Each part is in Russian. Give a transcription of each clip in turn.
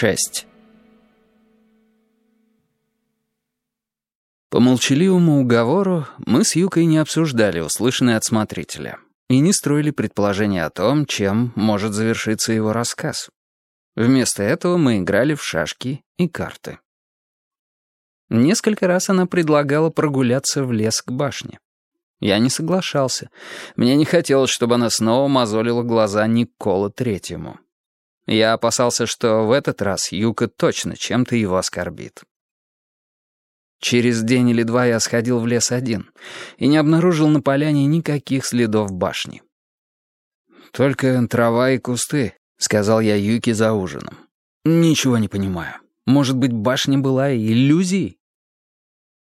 6. По молчаливому уговору мы с Юкой не обсуждали услышанное от смотрителя и не строили предположения о том, чем может завершиться его рассказ. Вместо этого мы играли в шашки и карты. Несколько раз она предлагала прогуляться в лес к башне. Я не соглашался. Мне не хотелось, чтобы она снова мозолила глаза Никола Третьему. Я опасался, что в этот раз Юка точно чем-то его оскорбит. Через день или два я сходил в лес один и не обнаружил на поляне никаких следов башни. «Только трава и кусты», — сказал я Юке за ужином. «Ничего не понимаю. Может быть, башня была иллюзией?»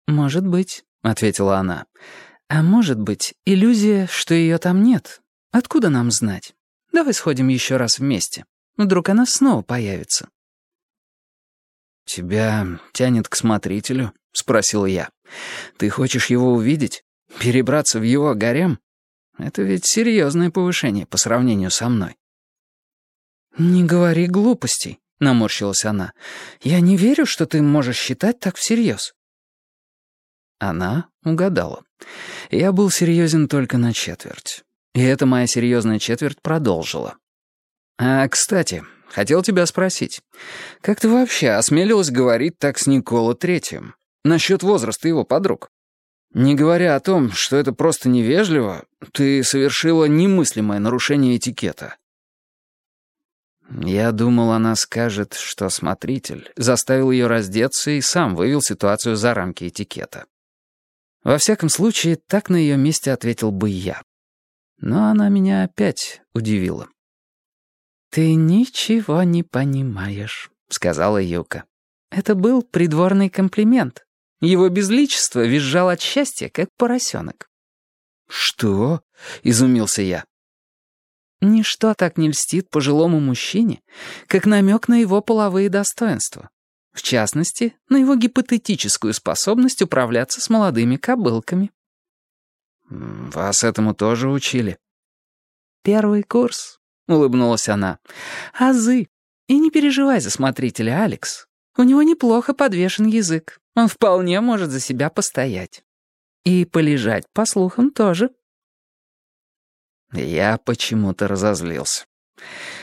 «Может быть», — ответила она. «А может быть, иллюзия, что ее там нет. Откуда нам знать? Давай сходим еще раз вместе». Вдруг она снова появится. «Тебя тянет к смотрителю?» — спросил я. «Ты хочешь его увидеть? Перебраться в его гарем? Это ведь серьезное повышение по сравнению со мной». «Не говори глупостей», — наморщилась она. «Я не верю, что ты можешь считать так всерьез». Она угадала. Я был серьезен только на четверть. И эта моя серьезная четверть продолжила. «А, кстати, хотел тебя спросить. Как ты вообще осмелилась говорить так с Никола Третьим? Насчет возраста его подруг? Не говоря о том, что это просто невежливо, ты совершила немыслимое нарушение этикета». Я думал, она скажет, что смотритель заставил ее раздеться и сам вывел ситуацию за рамки этикета. Во всяком случае, так на ее месте ответил бы я. Но она меня опять удивила. «Ты ничего не понимаешь», — сказала Юка. Это был придворный комплимент. Его безличество визжал от счастья, как поросенок. «Что?» — изумился я. Ничто так не льстит пожилому мужчине, как намек на его половые достоинства. В частности, на его гипотетическую способность управляться с молодыми кобылками. «Вас этому тоже учили?» «Первый курс», — улыбнулась она. «Азы. И не переживай за смотрителя, Алекс. У него неплохо подвешен язык. Он вполне может за себя постоять. И полежать, по слухам, тоже». Я почему-то разозлился.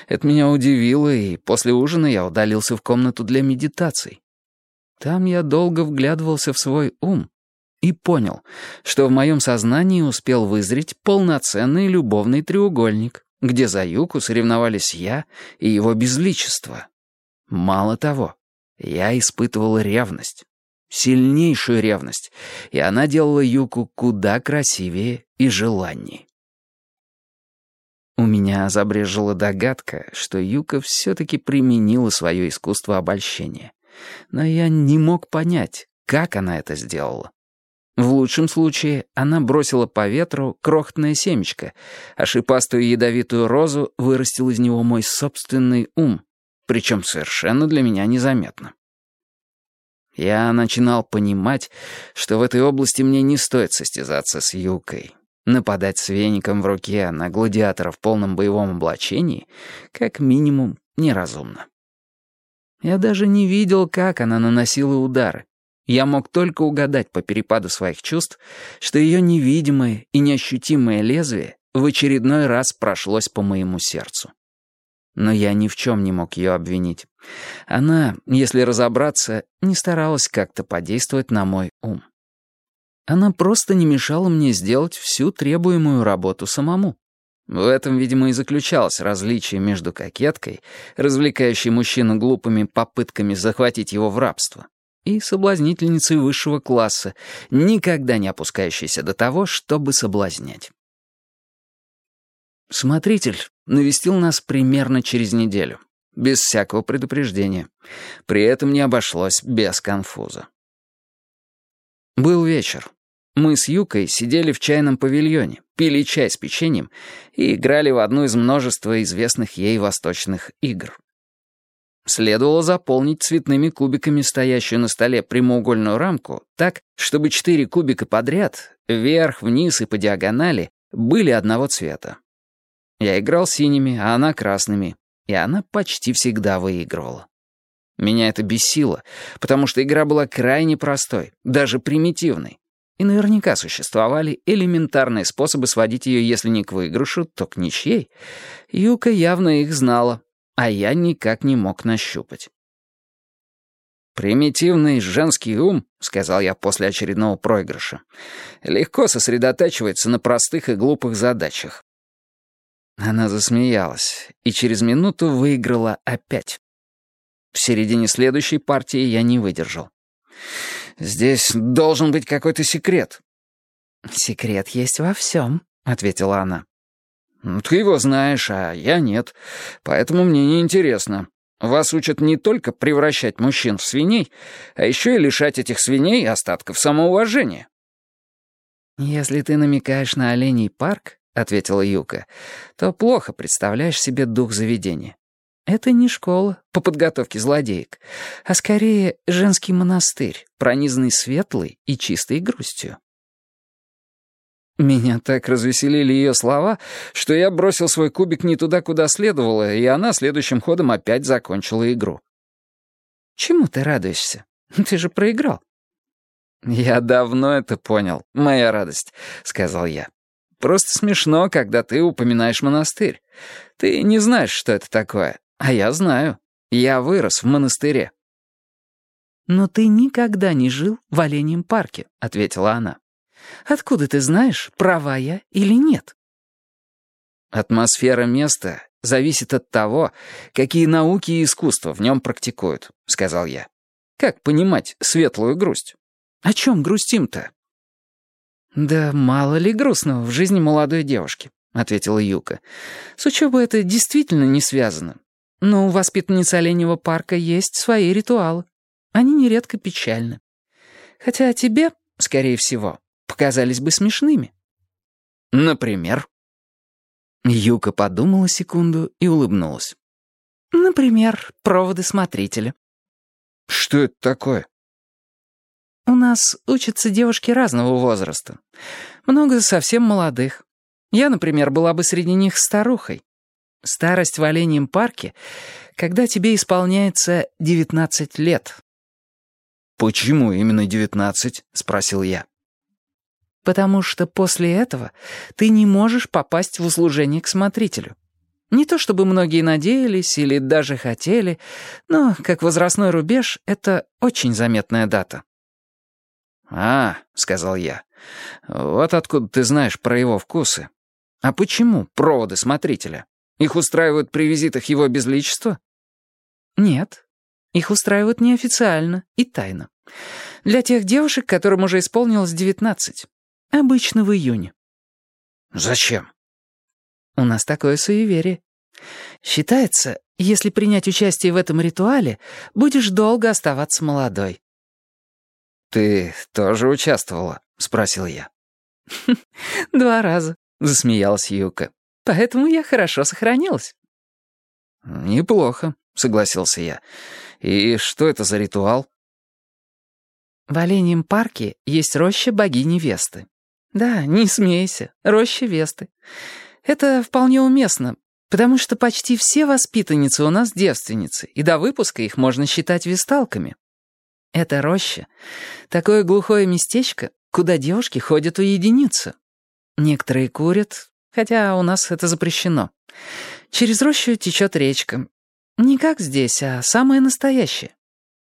Это меня удивило, и после ужина я удалился в комнату для медитаций. Там я долго вглядывался в свой ум и понял, что в моем сознании успел вызреть полноценный любовный треугольник, где за Юку соревновались я и его безличество. Мало того, я испытывал ревность, сильнейшую ревность, и она делала Юку куда красивее и желанней. У меня забрежила догадка, что Юка все-таки применила свое искусство обольщения. Но я не мог понять, как она это сделала. В лучшем случае она бросила по ветру крохотное семечко, а шипастую ядовитую розу вырастил из него мой собственный ум, причем совершенно для меня незаметно. Я начинал понимать, что в этой области мне не стоит состязаться с Юкой. Нападать с веником в руке на гладиатора в полном боевом облачении как минимум неразумно. Я даже не видел, как она наносила удары. Я мог только угадать по перепаду своих чувств, что ее невидимое и неощутимое лезвие в очередной раз прошлось по моему сердцу. Но я ни в чем не мог ее обвинить. Она, если разобраться, не старалась как-то подействовать на мой ум. Она просто не мешала мне сделать всю требуемую работу самому. В этом, видимо, и заключалось различие между кокеткой, развлекающей мужчину глупыми попытками захватить его в рабство, и соблазнительницей высшего класса, никогда не опускающейся до того, чтобы соблазнять. Смотритель навестил нас примерно через неделю, без всякого предупреждения. При этом не обошлось без конфуза. Был вечер. Мы с Юкой сидели в чайном павильоне, пили чай с печеньем и играли в одну из множества известных ей восточных игр. Следовало заполнить цветными кубиками стоящую на столе прямоугольную рамку так, чтобы четыре кубика подряд, вверх, вниз и по диагонали, были одного цвета. Я играл синими, а она красными, и она почти всегда выигрывала. Меня это бесило, потому что игра была крайне простой, даже примитивной. И наверняка существовали элементарные способы сводить ее, если не к выигрышу, то к ничьей. Юка явно их знала, а я никак не мог нащупать. «Примитивный женский ум», — сказал я после очередного проигрыша, «легко сосредотачивается на простых и глупых задачах». Она засмеялась и через минуту выиграла опять. В середине следующей партии я не выдержал. «Здесь должен быть какой-то секрет». «Секрет есть во всем», — ответила она. «Ты его знаешь, а я нет, поэтому мне не интересно. Вас учат не только превращать мужчин в свиней, а еще и лишать этих свиней остатков самоуважения». «Если ты намекаешь на оленей парк», — ответила Юка, «то плохо представляешь себе дух заведения. Это не школа по подготовке злодеек, а скорее женский монастырь, пронизанный светлой и чистой грустью. Меня так развеселили ее слова, что я бросил свой кубик не туда, куда следовало, и она следующим ходом опять закончила игру. «Чему ты радуешься? Ты же проиграл». «Я давно это понял, моя радость», — сказал я. «Просто смешно, когда ты упоминаешь монастырь. Ты не знаешь, что это такое, а я знаю. Я вырос в монастыре». «Но ты никогда не жил в Оленьем парке», — ответила она. Откуда ты знаешь, права я или нет? Атмосфера места зависит от того, какие науки и искусства в нем практикуют, сказал я. Как понимать светлую грусть? О чем грустим-то? Да мало ли грустного в жизни молодой девушки, ответила Юка. С учебой это действительно не связано. Но у воспитанниц оленевого парка есть свои ритуалы. Они нередко печальны. Хотя тебе, скорее всего, показались бы смешными. Например? Юка подумала секунду и улыбнулась. Например, проводы смотрителя. Что это такое? У нас учатся девушки разного возраста. Много совсем молодых. Я, например, была бы среди них старухой. Старость в оленьем парке, когда тебе исполняется 19 лет. «Почему именно 19?» — спросил я потому что после этого ты не можешь попасть в услужение к смотрителю. Не то чтобы многие надеялись или даже хотели, но, как возрастной рубеж, это очень заметная дата. «А, — сказал я, — вот откуда ты знаешь про его вкусы. А почему проводы смотрителя? Их устраивают при визитах его безличества?» «Нет, их устраивают неофициально и тайно. Для тех девушек, которым уже исполнилось девятнадцать. Обычно в июне. Зачем? У нас такое суеверие. Считается, если принять участие в этом ритуале, будешь долго оставаться молодой. «Ты тоже участвовала?» — спросил я. «Два раза», — засмеялась Юка. «Поэтому я хорошо сохранилась». «Неплохо», — согласился я. «И что это за ритуал?» В Оленьем парке есть роща богини Весты. Да, не смейся, роща Весты. Это вполне уместно, потому что почти все воспитанницы у нас девственницы, и до выпуска их можно считать весталками. Это роща — такое глухое местечко, куда девушки ходят уединиться. Некоторые курят, хотя у нас это запрещено. Через рощу течет речка. Не как здесь, а самое настоящее.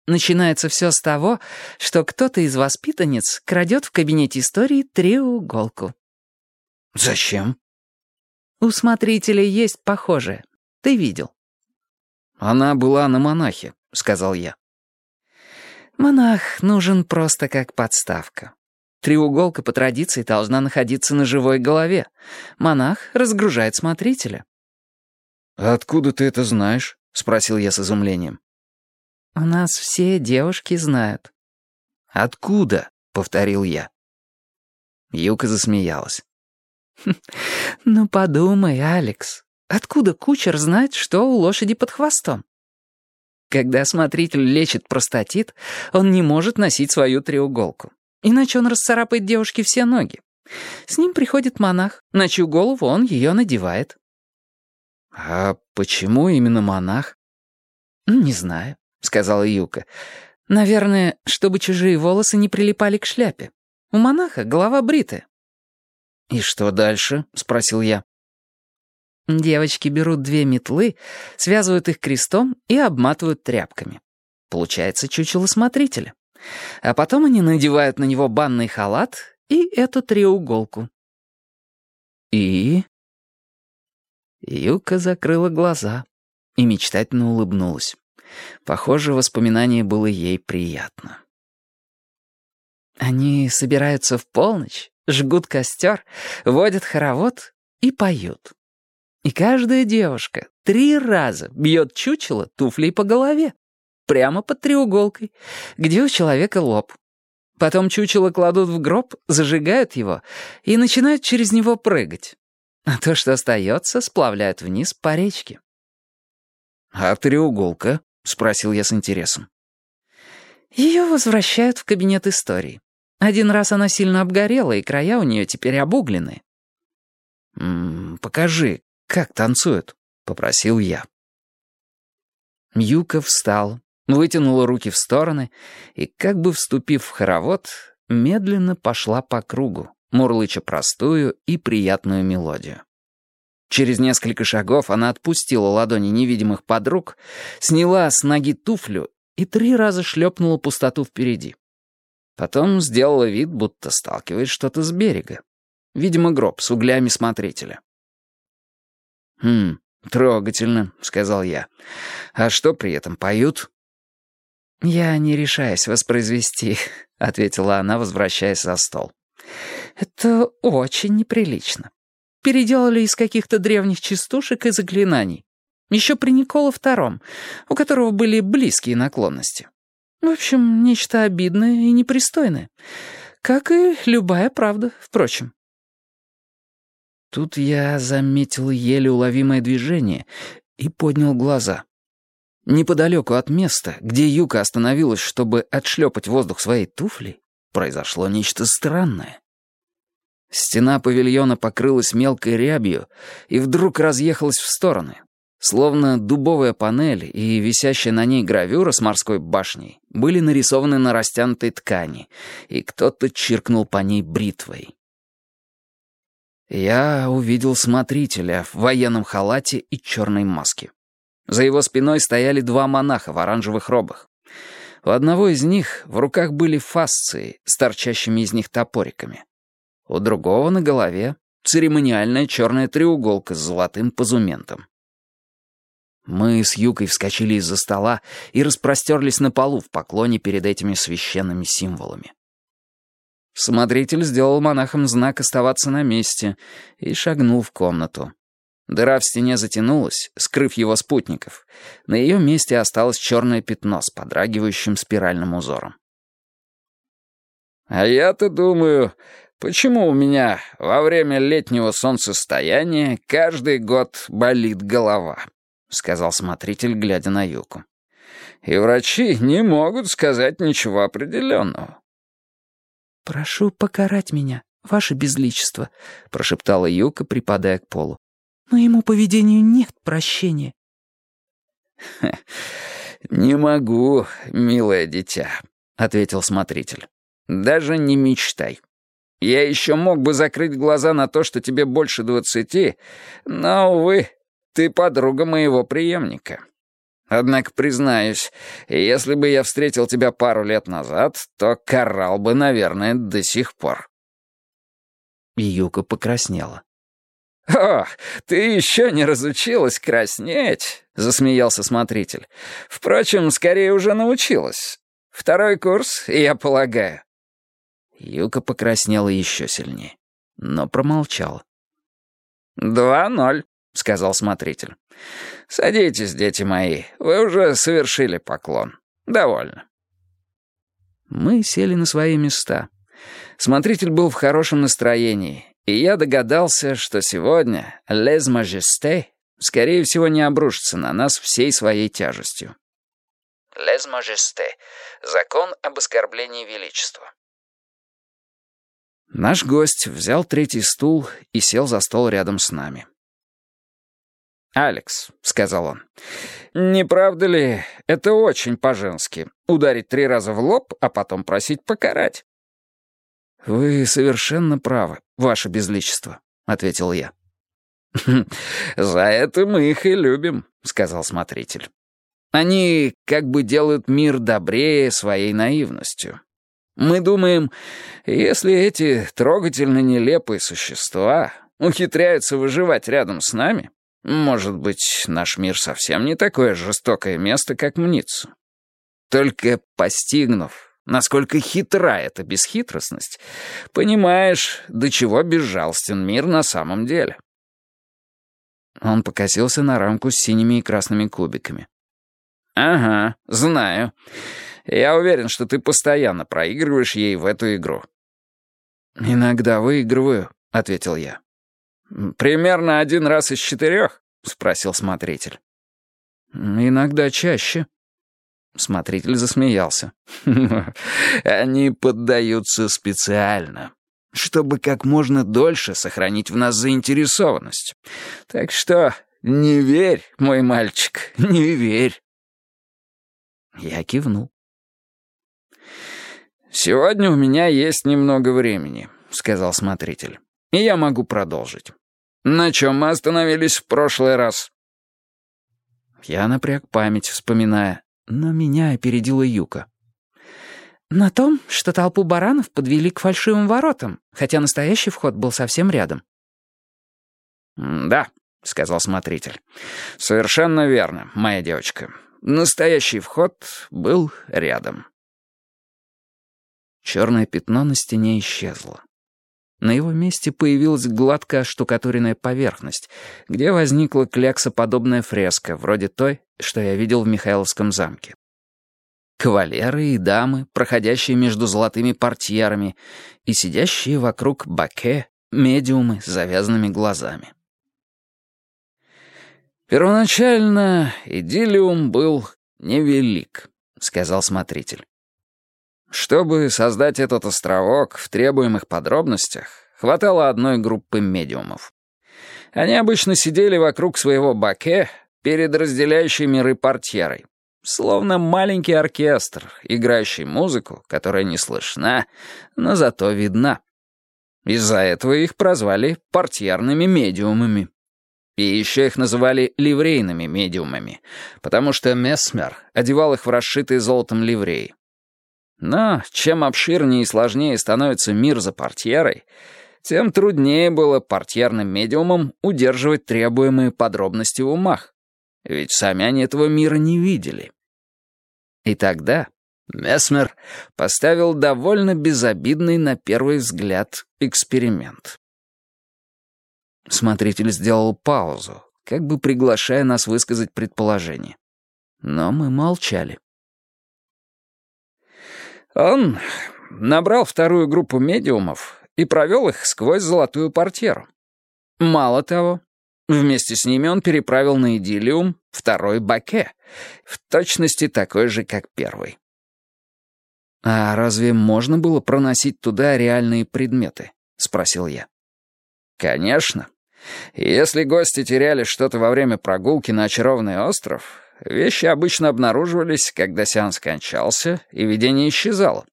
Начинается все с того, что кто-то из воспитанниц крадет в кабинете истории треуголку. «Зачем?» «У смотрителя есть похожее. Ты видел». «Она была на монахе», — сказал я. «Монах нужен просто как подставка. Треуголка по традиции должна находиться на живой голове. Монах разгружает смотрителя». «Откуда ты это знаешь?» — спросил я с изумлением. «У нас все девушки знают». «Откуда?» — повторил я. Юка засмеялась. «Хм, «Ну подумай, Алекс, откуда кучер знает, что у лошади под хвостом? Когда смотритель лечит простатит, он не может носить свою треуголку. Иначе он расцарапает девушке все ноги. С ним приходит монах, на чью голову он ее надевает». «А почему именно монах?» «Не знаю. — сказала Юка. «Наверное, чтобы чужие волосы не прилипали к шляпе. У монаха голова бритая». «И что дальше?» — спросил я. Девочки берут две метлы, связывают их крестом и обматывают тряпками. Получается чучело смотрителя. А потом они надевают на него банный халат и эту треуголку. И? Юка закрыла глаза и мечтательно улыбнулась. Похоже, воспоминание было ей приятно. Они собираются в полночь, жгут костер, водят хоровод и поют. И каждая девушка три раза бьет чучело туфлей по голове, прямо под треуголкой, где у человека лоб. Потом чучело кладут в гроб, зажигают его и начинают через него прыгать. А то, что остается, сплавляют вниз по речке. «А треуголка?» — спросил я с интересом. Ее возвращают в кабинет истории. Один раз она сильно обгорела, и края у нее теперь обуглены. «М -м, «Покажи, как танцуют», — попросил я. Юка встал, вытянула руки в стороны и, как бы вступив в хоровод, медленно пошла по кругу, мурлыча простую и приятную мелодию. Через несколько шагов она отпустила ладони невидимых подруг, сняла с ноги туфлю и три раза шлепнула пустоту впереди. Потом сделала вид, будто сталкивает что-то с берега. Видимо, гроб с углями смотрителя. «Хм, трогательно», — сказал я. «А что при этом поют?» «Я не решаюсь воспроизвести», — ответила она, возвращаясь за стол. «Это очень неприлично. Переделали из каких-то древних частушек и заклинаний. Еще при Никола II, у которого были близкие наклонности. В общем, нечто обидное и непристойное. Как и любая правда, впрочем». Тут я заметил еле уловимое движение и поднял глаза. Неподалеку от места, где Юка остановилась, чтобы отшлепать воздух своей туфлей, произошло нечто странное. Стена павильона покрылась мелкой рябью и вдруг разъехалась в стороны. Словно дубовая панель и висящая на ней гравюра с морской башней были нарисованы на растянутой ткани, и кто-то чиркнул по ней бритвой. Я увидел смотрителя в военном халате и черной маске. За его спиной стояли два монаха в оранжевых робах. У одного из них в руках были фасции с торчащими из них топориками. У другого на голове церемониальная черная треуголка с золотым позументом. Мы с Юкой вскочили из-за стола и распростерлись на полу в поклоне перед этими священными символами. Смотритель сделал монахам знак оставаться на месте и шагнул в комнату. Дыра в стене затянулась, скрыв его спутников. На ее месте осталось черное пятно с подрагивающим спиральным узором. «А я-то думаю, почему у меня во время летнего солнцестояния каждый год болит голова?» — сказал смотритель, глядя на Юку. «И врачи не могут сказать ничего определенного». «Прошу покарать меня, ваше безличество», — прошептала Юка, припадая к полу. Моему поведению нет прощения». «Не могу, милое дитя», — ответил смотритель. «Даже не мечтай. Я еще мог бы закрыть глаза на то, что тебе больше двадцати, но, увы, ты подруга моего преемника. Однако, признаюсь, если бы я встретил тебя пару лет назад, то карал бы, наверное, до сих пор». Юка покраснела. «О, ты еще не разучилась краснеть», — засмеялся смотритель. «Впрочем, скорее уже научилась. Второй курс, я полагаю». Юка покраснела еще сильнее, но промолчала. «Два ноль», — сказал смотритель. «Садитесь, дети мои, вы уже совершили поклон. Довольно». Мы сели на свои места. Смотритель был в хорошем настроении, и я догадался, что сегодня «Лез Majesté» скорее всего не обрушится на нас всей своей тяжестью. «Лез Majesté» — закон об оскорблении величества. Наш гость взял третий стул и сел за стол рядом с нами. «Алекс», — сказал он, — «не правда ли, это очень по-женски — ударить три раза в лоб, а потом просить покарать?» «Вы совершенно правы, ваше безличество», — ответил я. «За это мы их и любим», — сказал смотритель. «Они как бы делают мир добрее своей наивностью. Мы думаем, если эти трогательно нелепые существа ухитряются выживать рядом с нами, может быть, наш мир совсем не такое жестокое место, как мнится. Только постигнув, насколько хитра эта бесхитростность, понимаешь, до чего безжалостен мир на самом деле. Он покосился на рамку с синими и красными кубиками. «Ага, знаю. Я уверен, что ты постоянно проигрываешь ей в эту игру». «Иногда выигрываю», — ответил я. «Примерно один раз из четырех?» — спросил смотритель. «Иногда чаще». Смотритель засмеялся. «Они поддаются специально, чтобы как можно дольше сохранить в нас заинтересованность. Так что не верь, мой мальчик, не верь». Я кивнул. «Сегодня у меня есть немного времени», — сказал смотритель. «И я могу продолжить. На чем мы остановились в прошлый раз?» Я напряг память, вспоминая, но меня опередила Юка. «На том, что толпу баранов подвели к фальшивым воротам, хотя настоящий вход был совсем рядом». «Да», — сказал смотритель. «Совершенно верно, моя девочка. Настоящий вход был рядом». Черное пятно на стене исчезло. На его месте появилась гладко оштукатуренная поверхность, где возникла кляксоподобная фреска, вроде той, что я видел в Михайловском замке. Кавалеры и дамы, проходящие между золотыми портьерами, и сидящие вокруг баке медиумы с завязанными глазами. «Первоначально идиллиум был невелик», — сказал смотритель. Чтобы создать этот островок в требуемых подробностях, хватало одной группы медиумов. Они обычно сидели вокруг своего баке перед разделяющей миры портьерой, словно маленький оркестр, играющий музыку, которая не слышна, но зато видна. Из-за этого их прозвали портьерными медиумами. И еще их называли ливрейными медиумами, потому что Месмер одевал их в расшитые золотом ливреи. Но чем обширнее и сложнее становится мир за портьерой, тем труднее было портьерным медиумам удерживать требуемые подробности в умах. Ведь сами они этого мира не видели. И тогда Месмер поставил довольно безобидный на первый взгляд эксперимент. Смотритель сделал паузу, как бы приглашая нас высказать предположение. Но мы молчали. Он набрал вторую группу медиумов и провел их сквозь золотую портьеру. Мало того, вместе с ними он переправил на идиллиум второй баке, в точности такой же, как первый. «А разве можно было проносить туда реальные предметы?» — спросил я. «Конечно. Если гости теряли что-то во время прогулки на очарованный остров, Вещи обычно обнаруживались, когда сеанс кончался, и видение исчезало.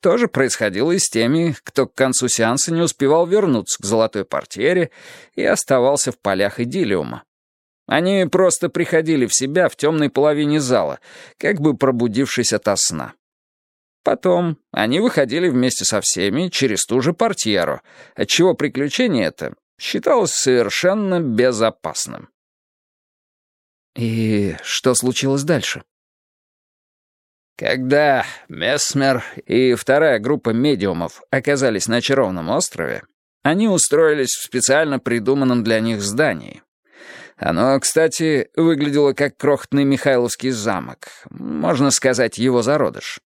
То же происходило и с теми, кто к концу сеанса не успевал вернуться к золотой портьере и оставался в полях идиллиума. Они просто приходили в себя в темной половине зала, как бы пробудившись ото сна. Потом они выходили вместе со всеми через ту же портьеру, отчего приключение это считалось совершенно безопасным. И что случилось дальше? Когда Месмер и вторая группа медиумов оказались на очарованном острове, они устроились в специально придуманном для них здании. Оно, кстати, выглядело как крохотный Михайловский замок, можно сказать, его зародыш.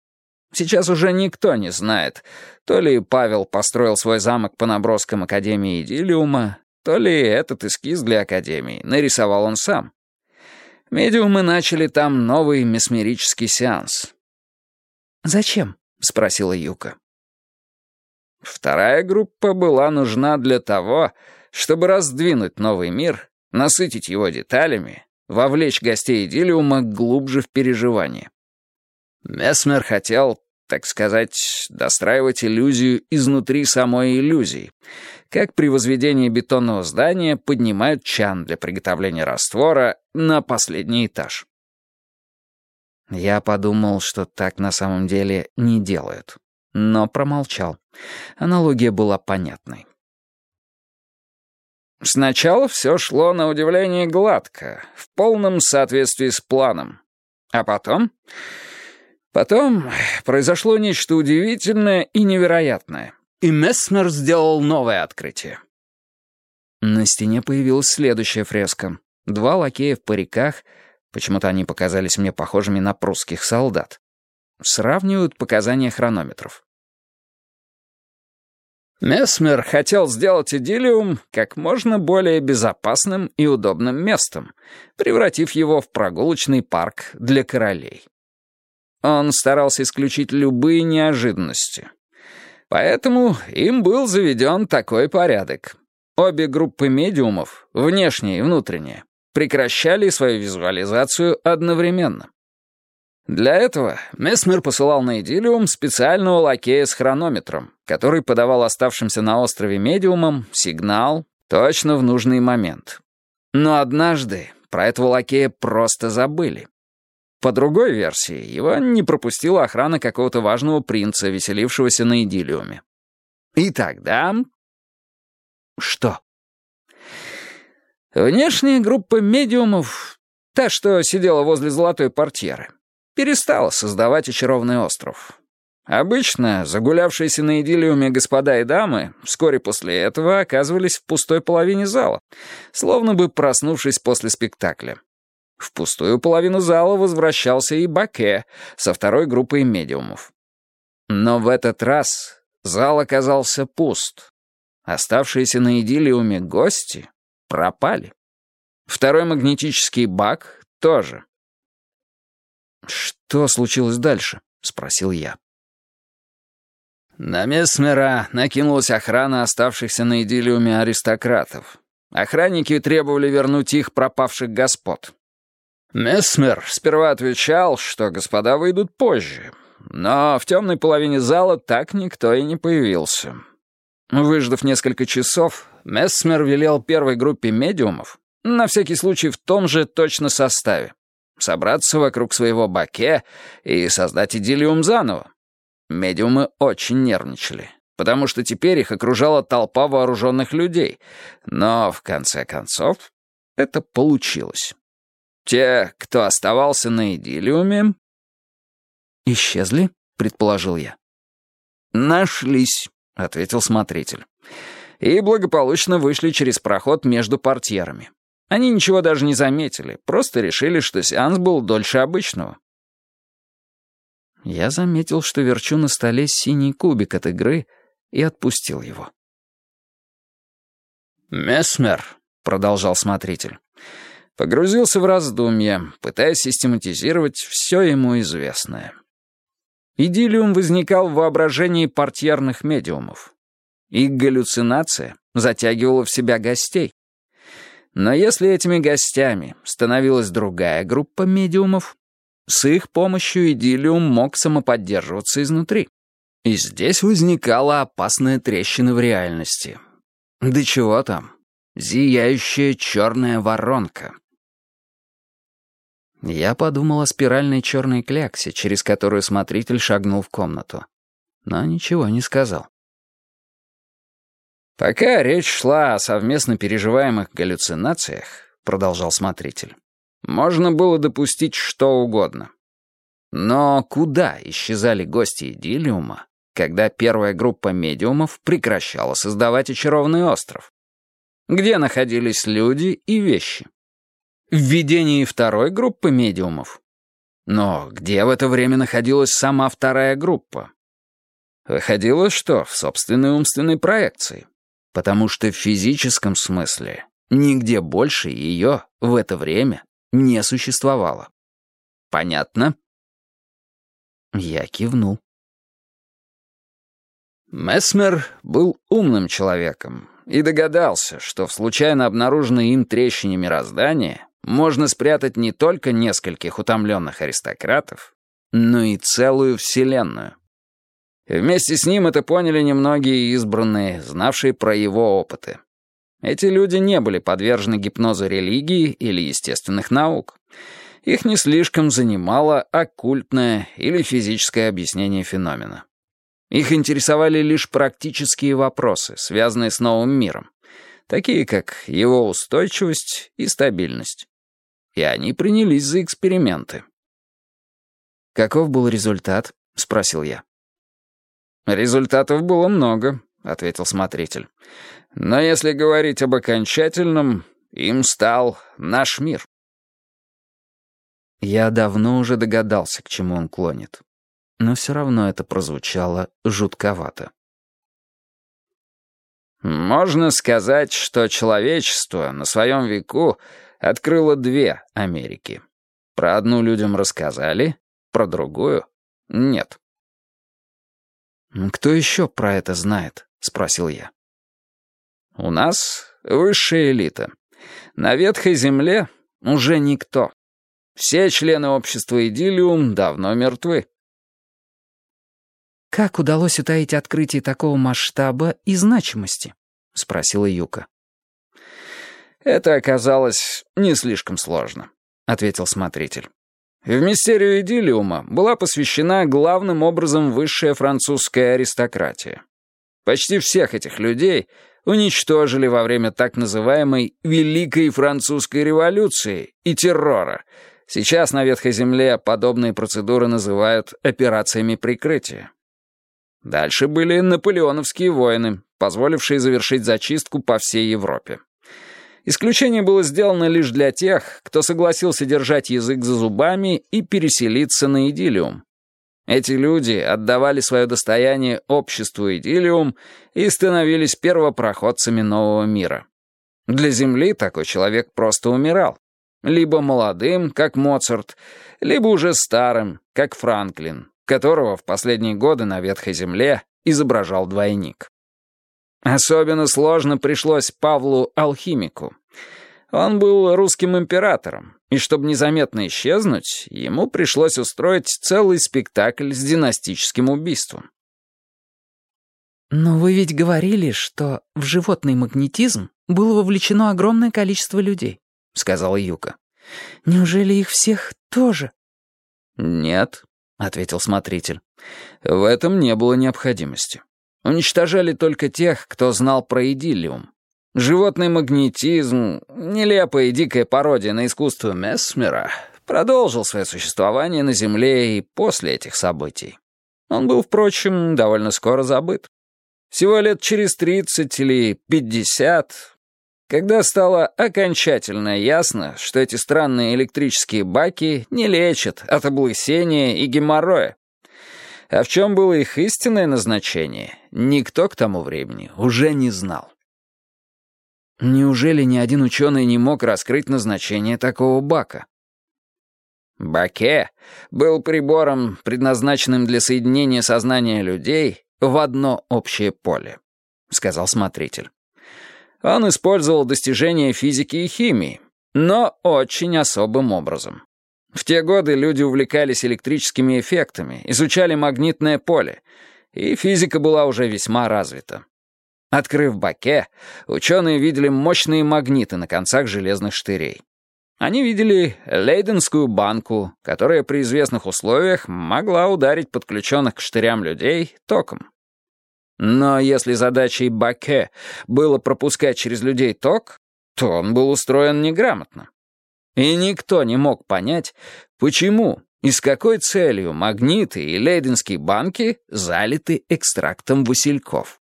Сейчас уже никто не знает, то ли Павел построил свой замок по наброскам Академии Идиллиума, то ли этот эскиз для Академии нарисовал он сам. Медиумы начали там новый месмерический сеанс. «Зачем?» — спросила Юка. Вторая группа была нужна для того, чтобы раздвинуть новый мир насытить его деталями, вовлечь гостей идиллиума глубже в переживание. Месмер хотел, так сказать, достраивать иллюзию изнутри самой иллюзии, как при возведении бетонного здания поднимают чан для приготовления раствора на последний этаж. Я подумал, что так на самом деле не делают, но промолчал. Аналогия была понятной. Сначала все шло на удивление гладко, в полном соответствии с планом. А потом... Потом произошло нечто удивительное и невероятное. И Месснер сделал новое открытие. На стене появилась следующая фреска. Два лакея в париках, почему-то они показались мне похожими на прусских солдат, сравнивают показания хронометров. Месмер хотел сделать идиллиум как можно более безопасным и удобным местом, превратив его в прогулочный парк для королей. Он старался исключить любые неожиданности. Поэтому им был заведен такой порядок. Обе группы медиумов, внешняя и внутренняя, прекращали свою визуализацию одновременно. Для этого Месмер посылал на идиллиум специального лакея с хронометром, который подавал оставшимся на острове медиумам сигнал точно в нужный момент. Но однажды про этого лакея просто забыли. По другой версии, его не пропустила охрана какого-то важного принца, веселившегося на идиллиуме. И тогда... Что? Внешняя группа медиумов, та, что сидела возле золотой портьеры, перестала создавать очарованный остров. Обычно загулявшиеся на идиллиуме господа и дамы вскоре после этого оказывались в пустой половине зала, словно бы проснувшись после спектакля. В пустую половину зала возвращался и Баке со второй группой медиумов. Но в этот раз зал оказался пуст. Оставшиеся на идиллиуме гости пропали. Второй магнетический бак тоже. «Что случилось дальше?» — спросил я. На Месмера накинулась охрана оставшихся на идиллиуме аристократов. Охранники требовали вернуть их пропавших господ. Месмер сперва отвечал, что господа выйдут позже, но в темной половине зала так никто и не появился. Выждав несколько часов, Месмер велел первой группе медиумов, на всякий случай в том же точно составе, собраться вокруг своего баке и создать идиллиум заново. Медиумы очень нервничали, потому что теперь их окружала толпа вооруженных людей, но, в конце концов, это получилось. Те, кто оставался на идиллиуме... «Исчезли?» — предположил я. «Нашлись», — ответил смотритель. «И благополучно вышли через проход между портьерами. Они ничего даже не заметили, просто решили, что сеанс был дольше обычного. Я заметил, что верчу на столе синий кубик от игры и отпустил его. «Месмер», — продолжал смотритель, — погрузился в раздумья, пытаясь систематизировать все ему известное. Идиллиум возникал в воображении портьерных медиумов. Их галлюцинация затягивала в себя гостей. Но если этими гостями становилась другая группа медиумов, с их помощью идиллиум мог самоподдерживаться изнутри. И здесь возникала опасная трещина в реальности. Да чего там? Зияющая черная воронка. Я подумал о спиральной черной кляксе, через которую смотритель шагнул в комнату. Но ничего не сказал. «Пока речь шла о совместно переживаемых галлюцинациях», — продолжал смотритель, «можно было допустить что угодно. Но куда исчезали гости идиллиума, когда первая группа медиумов прекращала создавать очарованный остров? Где находились люди и вещи? В видении второй группы медиумов? Но где в это время находилась сама вторая группа? Выходило, что в собственной умственной проекции потому что в физическом смысле нигде больше ее в это время не существовало. Понятно? Я кивнул. Месмер был умным человеком и догадался, что в случайно обнаруженной им трещине мироздания можно спрятать не только нескольких утомленных аристократов, но и целую вселенную. Вместе с ним это поняли немногие избранные, знавшие про его опыты. Эти люди не были подвержены гипнозу религии или естественных наук. Их не слишком занимало оккультное или физическое объяснение феномена. Их интересовали лишь практические вопросы, связанные с новым миром, такие как его устойчивость и стабильность. И они принялись за эксперименты. «Каков был результат?» — спросил я. «Результатов было много», — ответил смотритель. «Но если говорить об окончательном, им стал наш мир». Я давно уже догадался, к чему он клонит. Но все равно это прозвучало жутковато. «Можно сказать, что человечество на своем веку открыло две Америки. Про одну людям рассказали, про другую — нет». «Кто еще про это знает?» — спросил я. «У нас высшая элита. На ветхой земле уже никто. Все члены общества «Идиллиум» давно мертвы». «Как удалось утаить открытие такого масштаба и значимости?» — спросила Юка. «Это оказалось не слишком сложно», — ответил смотритель. В мистерию Идиллиума была посвящена главным образом высшая французская аристократия. Почти всех этих людей уничтожили во время так называемой «Великой французской революции» и террора — Сейчас на Ветхой Земле подобные процедуры называют операциями прикрытия. Дальше были наполеоновские войны, позволившие завершить зачистку по всей Европе. Исключение было сделано лишь для тех, кто согласился держать язык за зубами и переселиться на Идиллиум. Эти люди отдавали свое достояние обществу Идиллиум и становились первопроходцами нового мира. Для Земли такой человек просто умирал. Либо молодым, как Моцарт, либо уже старым, как Франклин, которого в последние годы на Ветхой Земле изображал двойник. Особенно сложно пришлось Павлу Алхимику. Он был русским императором, и чтобы незаметно исчезнуть, ему пришлось устроить целый спектакль с династическим убийством. «Но вы ведь говорили, что в животный магнетизм было вовлечено огромное количество людей. — сказала Юка. «Неужели их всех тоже?» «Нет», — ответил смотритель. «В этом не было необходимости. Уничтожали только тех, кто знал про идиллиум. Животный магнетизм, нелепая и дикая пародия на искусство Месмера, продолжил свое существование на Земле и после этих событий. Он был, впрочем, довольно скоро забыт. Всего лет через тридцать или пятьдесят когда стало окончательно ясно, что эти странные электрические баки не лечат от облысения и геморроя. А в чем было их истинное назначение, никто к тому времени уже не знал. Неужели ни один ученый не мог раскрыть назначение такого бака? Баке был прибором, предназначенным для соединения сознания людей в одно общее поле, сказал смотритель. Он использовал достижения физики и химии, но очень особым образом. В те годы люди увлекались электрическими эффектами, изучали магнитное поле, и физика была уже весьма развита. Открыв баке, ученые видели мощные магниты на концах железных штырей. Они видели лейденскую банку, которая при известных условиях могла ударить подключенных к штырям людей током. Но если задачей Баке было пропускать через людей ток, то он был устроен неграмотно. И никто не мог понять, почему и с какой целью магниты и лейденские банки залиты экстрактом васильков.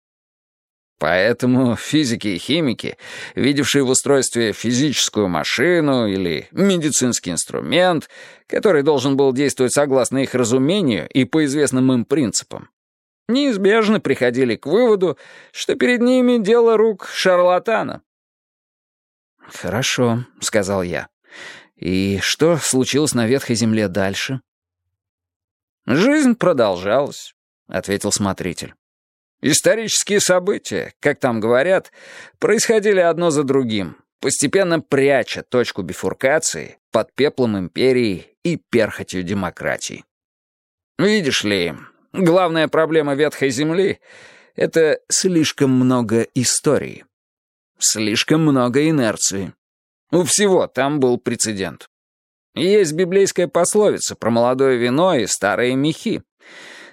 Поэтому физики и химики, видевшие в устройстве физическую машину или медицинский инструмент, который должен был действовать согласно их разумению и по известным им принципам, неизбежно приходили к выводу, что перед ними дело рук шарлатана. «Хорошо», — сказал я. «И что случилось на ветхой земле дальше?» «Жизнь продолжалась», — ответил смотритель. Исторические события, как там говорят, происходили одно за другим, постепенно пряча точку бифуркации под пеплом империи и перхотью демократии. Видишь ли, главная проблема Ветхой Земли — это слишком много истории. Слишком много инерции. У всего там был прецедент. Есть библейская пословица про молодое вино и старые мехи.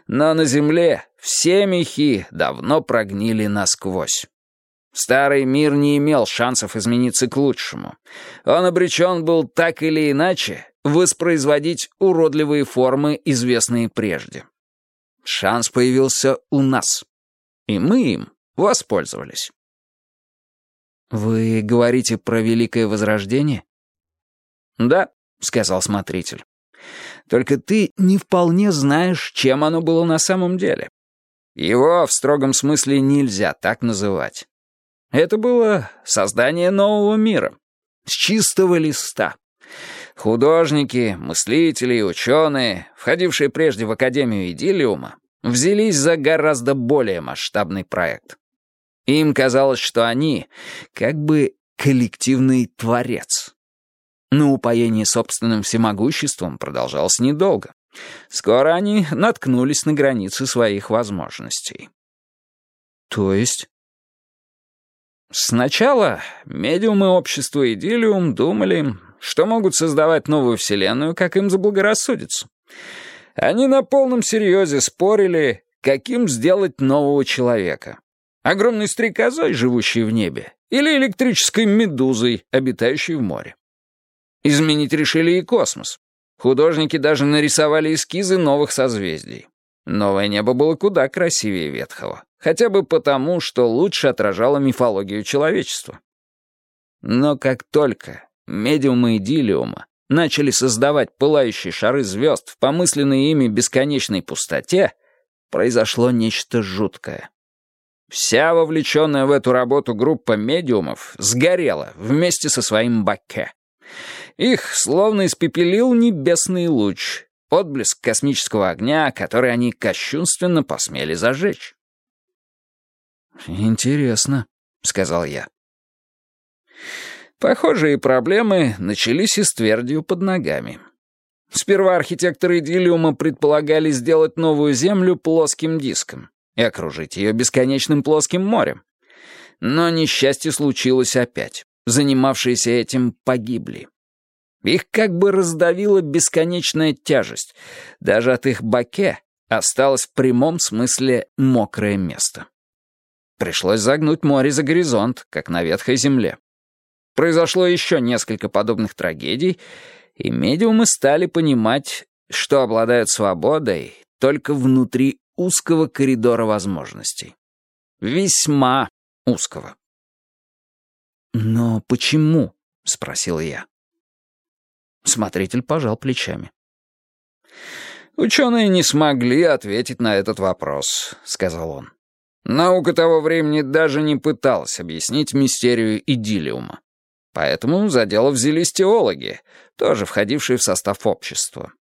Но на земле все мехи давно прогнили насквозь. Старый мир не имел шансов измениться к лучшему. Он обречен был так или иначе воспроизводить уродливые формы, известные прежде. Шанс появился у нас, и мы им воспользовались. «Вы говорите про Великое Возрождение?» «Да», — сказал смотритель. «Только ты не вполне знаешь, чем оно было на самом деле. Его в строгом смысле нельзя так называть. Это было создание нового мира. С чистого листа. Художники, мыслители и ученые, входившие прежде в Академию Идиллиума, взялись за гораздо более масштабный проект. Им казалось, что они как бы коллективный творец. Но упоение собственным всемогуществом продолжалось недолго. Скоро они наткнулись на границы своих возможностей. То есть? Сначала медиумы общества Идиллиум думали, что могут создавать новую вселенную, как им заблагорассудится. Они на полном серьезе спорили, каким сделать нового человека. Огромной стрекозой, живущей в небе, или электрической медузой, обитающей в море. Изменить решили и космос. Художники даже нарисовали эскизы новых созвездий. Новое небо было куда красивее ветхого, хотя бы потому, что лучше отражало мифологию человечества. Но как только медиумы идиллиума начали создавать пылающие шары звезд в помысленной ими бесконечной пустоте, произошло нечто жуткое. Вся вовлеченная в эту работу группа медиумов сгорела вместе со своим баке. Их словно испепелил небесный луч, отблеск космического огня, который они кощунственно посмели зажечь. «Интересно», — сказал я. Похожие проблемы начались и с твердью под ногами. Сперва архитекторы Идиллиума предполагали сделать новую Землю плоским диском и окружить ее бесконечным плоским морем. Но несчастье случилось опять. Занимавшиеся этим погибли. Их как бы раздавила бесконечная тяжесть. Даже от их баке осталось в прямом смысле мокрое место. Пришлось загнуть море за горизонт, как на ветхой земле. Произошло еще несколько подобных трагедий, и медиумы стали понимать, что обладают свободой только внутри узкого коридора возможностей. Весьма узкого. «Но почему?» — спросил я. Смотритель пожал плечами. «Ученые не смогли ответить на этот вопрос», — сказал он. «Наука того времени даже не пыталась объяснить мистерию идиллиума. Поэтому за дело взялись теологи, тоже входившие в состав общества.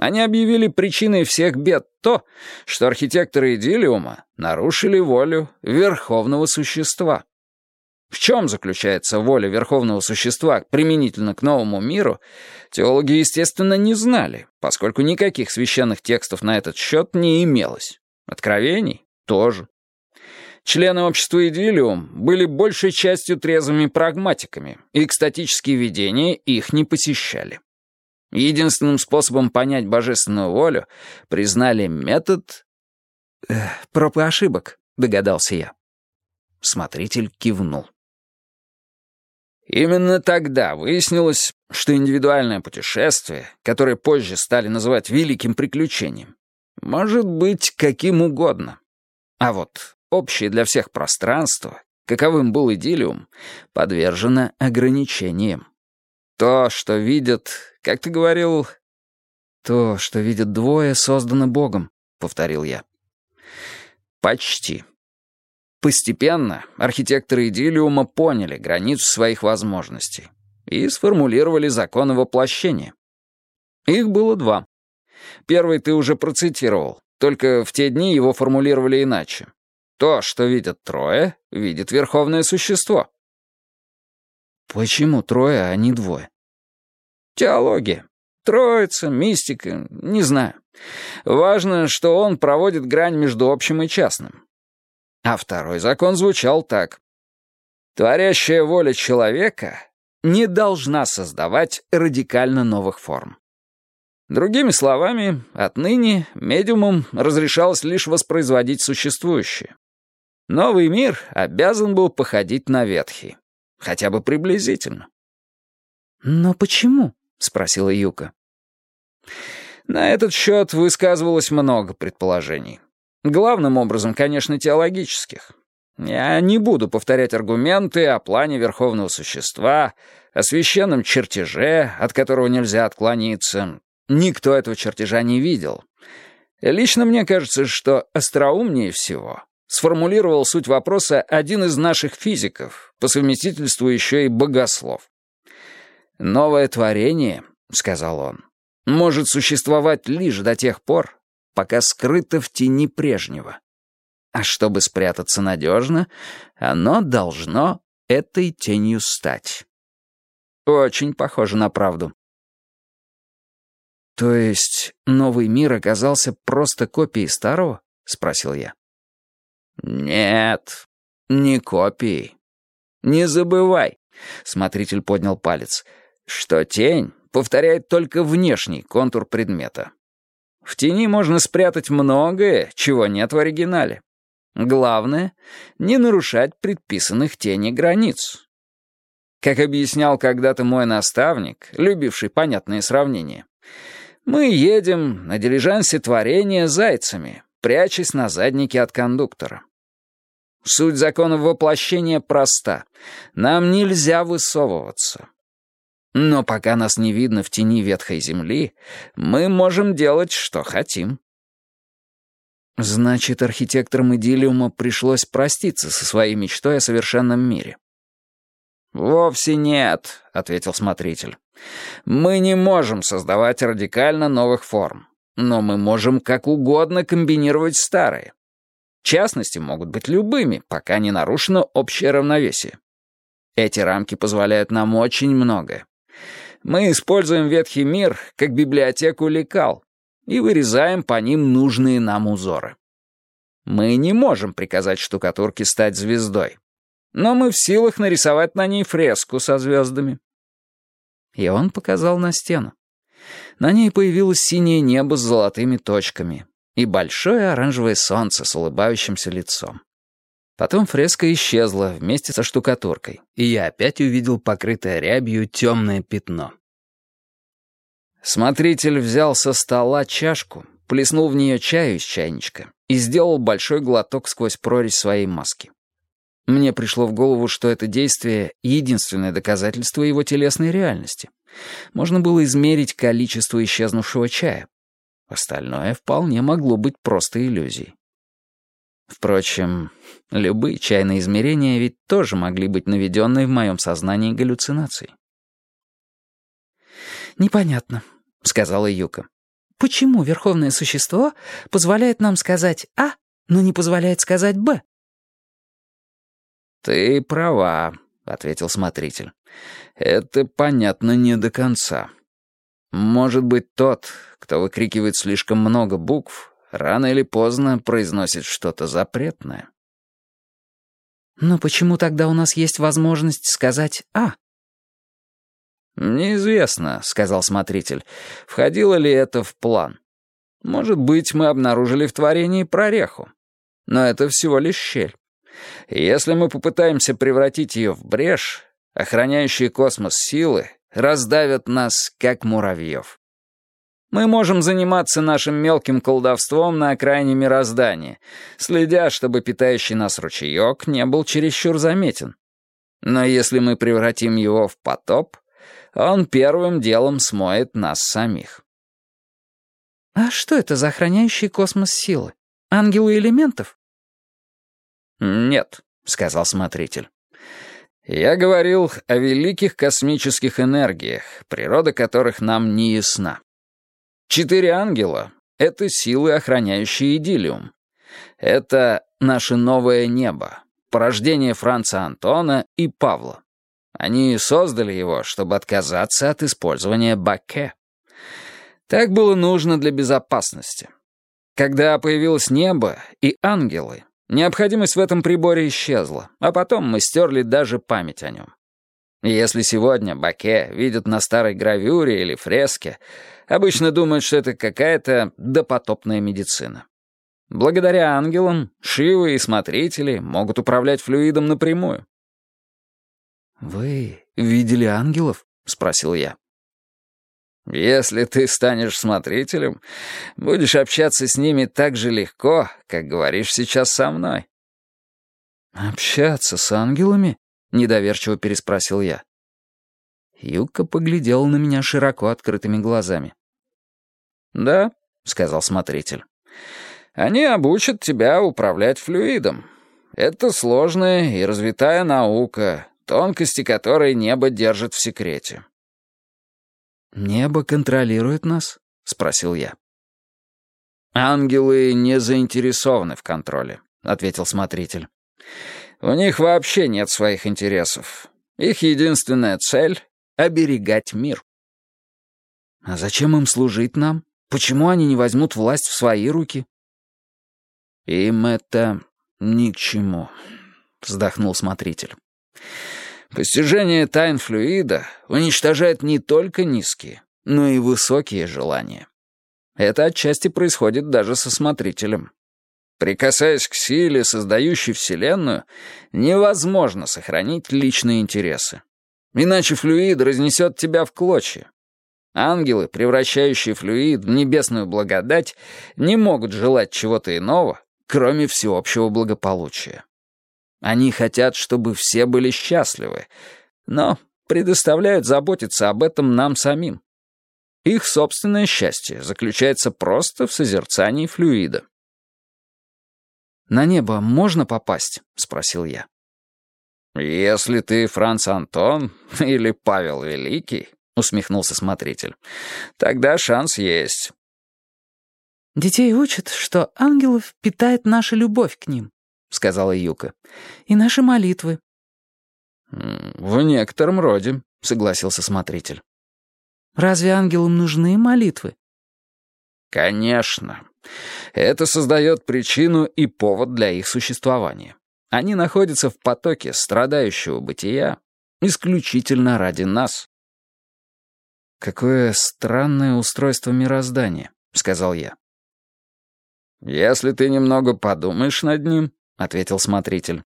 Они объявили причиной всех бед то, что архитекторы идиллиума нарушили волю верховного существа. В чем заключается воля Верховного Существа применительно к новому миру, теологи, естественно, не знали, поскольку никаких священных текстов на этот счет не имелось. Откровений тоже. Члены общества Идиллиум были большей частью трезвыми прагматиками, и экстатические видения их не посещали. Единственным способом понять божественную волю признали метод... Э, «Проб и ошибок», — догадался я. Смотритель кивнул. Именно тогда выяснилось, что индивидуальное путешествие, которое позже стали называть великим приключением, может быть каким угодно. А вот общее для всех пространство, каковым был идиллиум, подвержено ограничениям. То, что видят, как ты говорил... То, что видят двое, создано Богом, — повторил я. Почти. Постепенно архитекторы идиллиума поняли границу своих возможностей и сформулировали законы воплощения. Их было два. Первый ты уже процитировал, только в те дни его формулировали иначе. То, что видят трое, видит верховное существо. Почему трое, а не двое? Теология. Троица, мистика, не знаю. Важно, что он проводит грань между общим и частным. А второй закон звучал так. Творящая воля человека не должна создавать радикально новых форм. Другими словами, отныне медиумам разрешалось лишь воспроизводить существующее. Новый мир обязан был походить на ветхий. Хотя бы приблизительно. «Но почему?» — спросила Юка. На этот счет высказывалось много предположений. Главным образом, конечно, теологических. Я не буду повторять аргументы о плане Верховного Существа, о священном чертеже, от которого нельзя отклониться, Никто этого чертежа не видел. Лично мне кажется, что остроумнее всего сформулировал суть вопроса один из наших физиков, по совместительству еще и богослов. «Новое творение», — сказал он, — «может существовать лишь до тех пор, пока скрыто в тени прежнего. А чтобы спрятаться надежно, оно должно этой тенью стать». Очень похоже на правду. «То есть новый мир оказался просто копией старого?» — спросил я. «Нет, не копией. Не забывай», — смотритель поднял палец, «что тень повторяет только внешний контур предмета. В тени можно спрятать многое, чего нет в оригинале. Главное — не нарушать предписанных тени границ. Как объяснял когда-то мой наставник, любивший понятные сравнения, мы едем на дилижансе творения зайцами, прячась на заднике от кондуктора. Суть закона воплощения проста. Нам нельзя высовываться. Но пока нас не видно в тени ветхой земли, мы можем делать, что хотим. Значит, архитекторам идиллиума пришлось проститься со своей мечтой о совершенном мире. «Вовсе нет», — ответил смотритель. Мы не можем создавать радикально новых форм, но мы можем как угодно комбинировать старые. Частности могут быть любыми, пока не нарушено общее равновесие. Эти рамки позволяют нам очень многое. Мы используем ветхий мир как библиотеку лекал и вырезаем по ним нужные нам узоры. Мы не можем приказать штукатурке стать звездой, но мы в силах нарисовать на ней фреску со звездами. И он показал на стену. На ней появилось синее небо с золотыми точками и большое оранжевое солнце с улыбающимся лицом. Потом фреска исчезла вместе со штукатуркой, и я опять увидел покрытое рябью темное пятно. Смотритель взял со стола чашку, плеснул в нее чаю из чайничка и сделал большой глоток сквозь прорезь своей маски. Мне пришло в голову, что это действие — единственное доказательство его телесной реальности. Можно было измерить количество исчезнувшего чая. Остальное вполне могло быть просто иллюзией. Впрочем, любые чайные измерения ведь тоже могли быть наведенные в моем сознании галлюцинацией. «Непонятно», — сказала Юка. «Почему Верховное Существо позволяет нам сказать «А», но не позволяет сказать «Б»?» «Ты права», — ответил смотритель. «Это понятно не до конца. Может быть, тот, кто выкрикивает слишком много букв, рано или поздно произносит что-то запретное». «Но почему тогда у нас есть возможность сказать «А»?» «Неизвестно», — сказал смотритель, — «входило ли это в план. Может быть, мы обнаружили в творении прореху. Но это всего лишь щель. Если мы попытаемся превратить ее в брешь, охраняющие космос силы раздавят нас, как муравьев. Мы можем заниматься нашим мелким колдовством на окраине мироздания, следя, чтобы питающий нас ручеек не был чересчур заметен. Но если мы превратим его в потоп, он первым делом смоет нас самих. «А что это за охраняющие космос силы? Ангелы элементов?» «Нет», — сказал смотритель. «Я говорил о великих космических энергиях, природа которых нам не ясна. Четыре ангела — это силы, охраняющие идиллиум. Это наше новое небо, порождение Франца Антона и Павла. Они создали его, чтобы отказаться от использования баке. Так было нужно для безопасности. Когда появилось небо и ангелы, необходимость в этом приборе исчезла, а потом мы стерли даже память о нем. И если сегодня баке видят на старой гравюре или фреске, обычно думают, что это какая-то допотопная медицина. Благодаря ангелам Шивы и смотрители могут управлять флюидом напрямую. «Вы видели ангелов?» — спросил я. «Если ты станешь смотрителем, будешь общаться с ними так же легко, как говоришь сейчас со мной». «Общаться с ангелами?» — недоверчиво переспросил я. Юка поглядел на меня широко открытыми глазами. «Да», — сказал смотритель. «Они обучат тебя управлять флюидом. Это сложная и развитая наука, тонкости которой небо держит в секрете». «Небо контролирует нас?» — спросил я. «Ангелы не заинтересованы в контроле», — ответил смотритель. «У них вообще нет своих интересов. Их единственная цель — оберегать мир». «А зачем им служить нам? Почему они не возьмут власть в свои руки?» «Им это ни к чему», — вздохнул смотритель. Постижение тайн флюида уничтожает не только низкие, но и высокие желания. Это отчасти происходит даже со смотрителем. Прикасаясь к силе, создающей Вселенную, невозможно сохранить личные интересы. Иначе флюид разнесет тебя в клочья. Ангелы, превращающие флюид в небесную благодать, не могут желать чего-то иного, кроме всеобщего благополучия. Они хотят, чтобы все были счастливы, но предоставляют заботиться об этом нам самим. Их собственное счастье заключается просто в созерцании флюида. «На небо можно попасть?» — спросил я. «Если ты Франц Антон или Павел Великий», — усмехнулся смотритель, — «тогда шанс есть». «Детей учат, что ангелов питает наша любовь к ним», — сказала Юка. «И наши молитвы». «В некотором роде», — согласился смотритель. «Разве ангелам нужны молитвы?» «Конечно. Это создает причину и повод для их существования. Они находятся в потоке страдающего бытия исключительно ради нас». «Какое странное устройство мироздания», — сказал я. «Если ты немного подумаешь над ним», — ответил смотритель,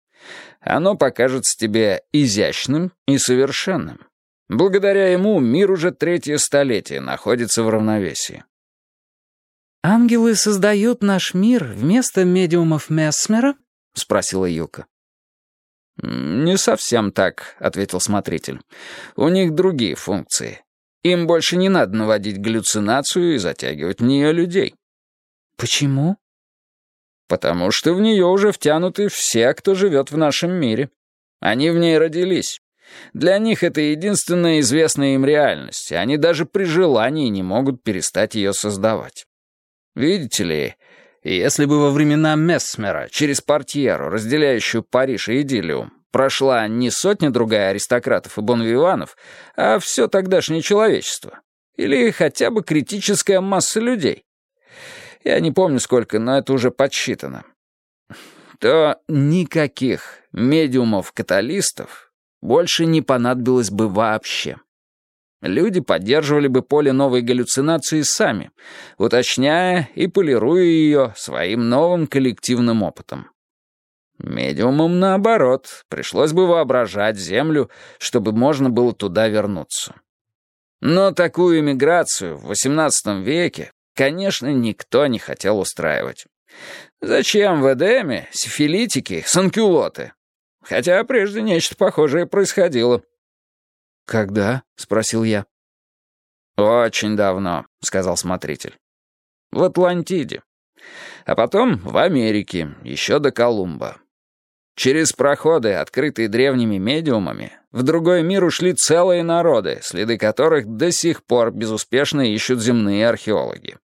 «оно покажется тебе изящным и совершенным. Благодаря ему мир уже третье столетие находится в равновесии». «Ангелы создают наш мир вместо медиумов Месмера?» — спросила Юка. «Не совсем так», — ответил смотритель. «У них другие функции. Им больше не надо наводить галлюцинацию и затягивать в нее людей». «Почему?» Потому что в нее уже втянуты все, кто живет в нашем мире. Они в ней родились. Для них это единственная известная им реальность, и они даже при желании не могут перестать ее создавать. Видите ли, если бы во времена Мессмера через портьеру, разделяющую Париж и Идиллиум, прошла не сотня-другая аристократов и бонвиванов, а все тогдашнее человечество, или хотя бы критическая масса людей, я не помню сколько, но это уже подсчитано, то никаких медиумов-каталистов больше не понадобилось бы вообще. Люди поддерживали бы поле новой галлюцинации сами, уточняя и полируя ее своим новым коллективным опытом. Медиумам, наоборот, пришлось бы воображать Землю, чтобы можно было туда вернуться. Но такую эмиграцию в XVIII веке конечно, никто не хотел устраивать. Зачем в Эдеме сифилитики, санкюлоты? Хотя прежде нечто похожее происходило. «Когда?» — спросил я. «Очень давно», — сказал смотритель. «В Атлантиде. А потом в Америке, еще до Колумба. Через проходы, открытые древними медиумами, в другой мир ушли целые народы, следы которых до сих пор безуспешно ищут земные археологи.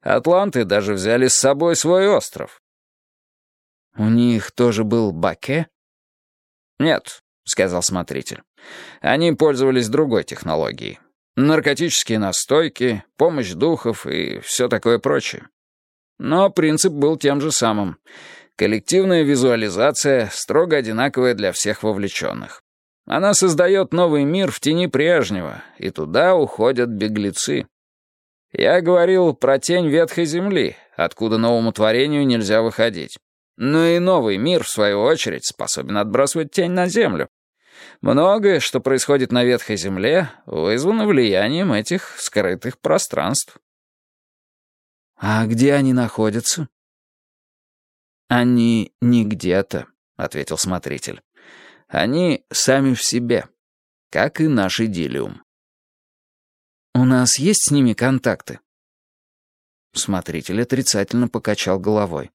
Атланты даже взяли с собой свой остров. У них тоже был баке? Нет, сказал смотритель. Они пользовались другой технологией. Наркотические настойки, помощь духов и все такое прочее. Но принцип был тем же самым. Коллективная визуализация строго одинаковая для всех вовлеченных. Она создает новый мир в тени прежнего, и туда уходят беглецы. Я говорил про тень ветхой земли, откуда новому творению нельзя выходить. Но и новый мир, в свою очередь, способен отбрасывать тень на землю. Многое, что происходит на ветхой земле, вызвано влиянием этих скрытых пространств. «А где они находятся?» «Они не где-то», — ответил смотритель. «Они сами в себе, как и наш идиллиум». «У нас есть с ними контакты?» Смотритель отрицательно покачал головой.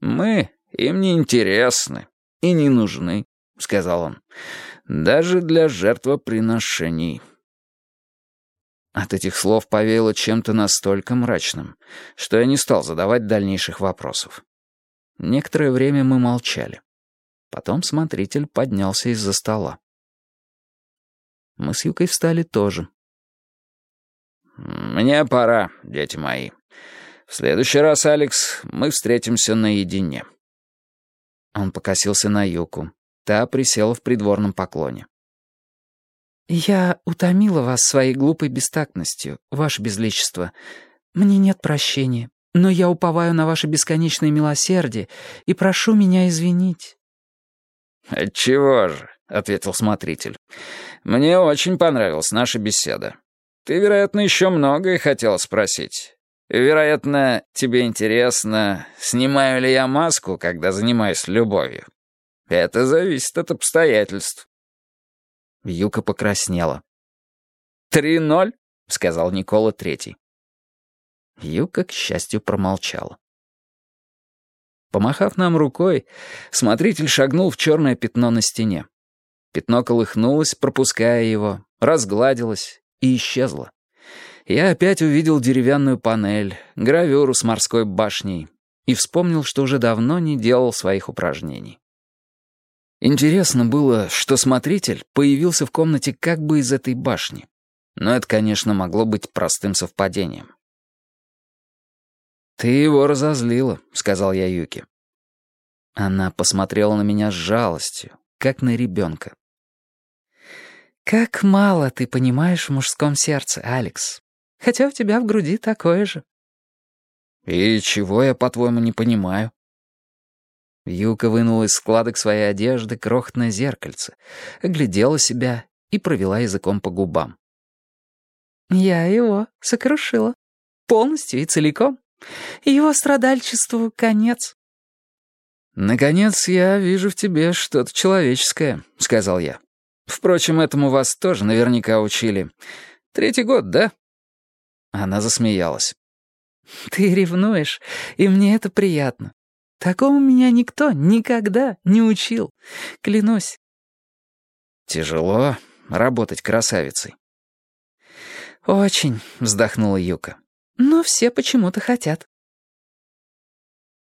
«Мы им не интересны и не нужны», — сказал он. «Даже для жертвоприношений». От этих слов повеяло чем-то настолько мрачным, что я не стал задавать дальнейших вопросов. Некоторое время мы молчали. Потом смотритель поднялся из-за стола. Мы с Юкой встали тоже. «Мне пора, дети мои. В следующий раз, Алекс, мы встретимся наедине». Он покосился на Юку. Та присела в придворном поклоне. «Я утомила вас своей глупой бестактностью, ваше безличество. Мне нет прощения, но я уповаю на ваше бесконечное милосердие и прошу меня извинить». «Отчего же?» — ответил смотритель. «Мне очень понравилась наша беседа. Ты, вероятно, еще многое хотел спросить. Вероятно, тебе интересно, снимаю ли я маску, когда занимаюсь любовью. Это зависит от обстоятельств». Юка покраснела. «Три ноль», — сказал Никола Третий. Юка, к счастью, промолчала. Помахав нам рукой, смотритель шагнул в черное пятно на стене. Пятно колыхнулось, пропуская его, разгладилось и исчезло я опять увидел деревянную панель, гравюру с морской башней и вспомнил, что уже давно не делал своих упражнений. Интересно было, что смотритель появился в комнате как бы из этой башни. Но это, конечно, могло быть простым совпадением. «Ты его разозлила», — сказал я Юке. Она посмотрела на меня с жалостью, как на ребенка. «Как мало ты понимаешь в мужском сердце, Алекс хотя у тебя в груди такое же». «И чего я, по-твоему, не понимаю?» Юка вынула из складок своей одежды крохотное зеркальце, оглядела себя и провела языком по губам. «Я его сокрушила. Полностью и целиком. Его страдальчеству конец». «Наконец я вижу в тебе что-то человеческое», — сказал я. «Впрочем, этому вас тоже наверняка учили. Третий год, да?» Она засмеялась. «Ты ревнуешь, и мне это приятно. Такому меня никто никогда не учил. Клянусь». «Тяжело работать красавицей». «Очень», — вздохнула Юка. «Но все почему-то хотят».